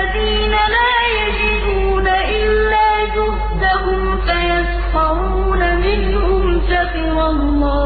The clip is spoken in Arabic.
الَّذِينَ لَا يَجِدُونَ إِلَّا جُهْدَهُمْ فَيَسْخَرُونَ مِنْهُمْ ۙ سَخِرَ اللَّهُ. مِنْهُمْ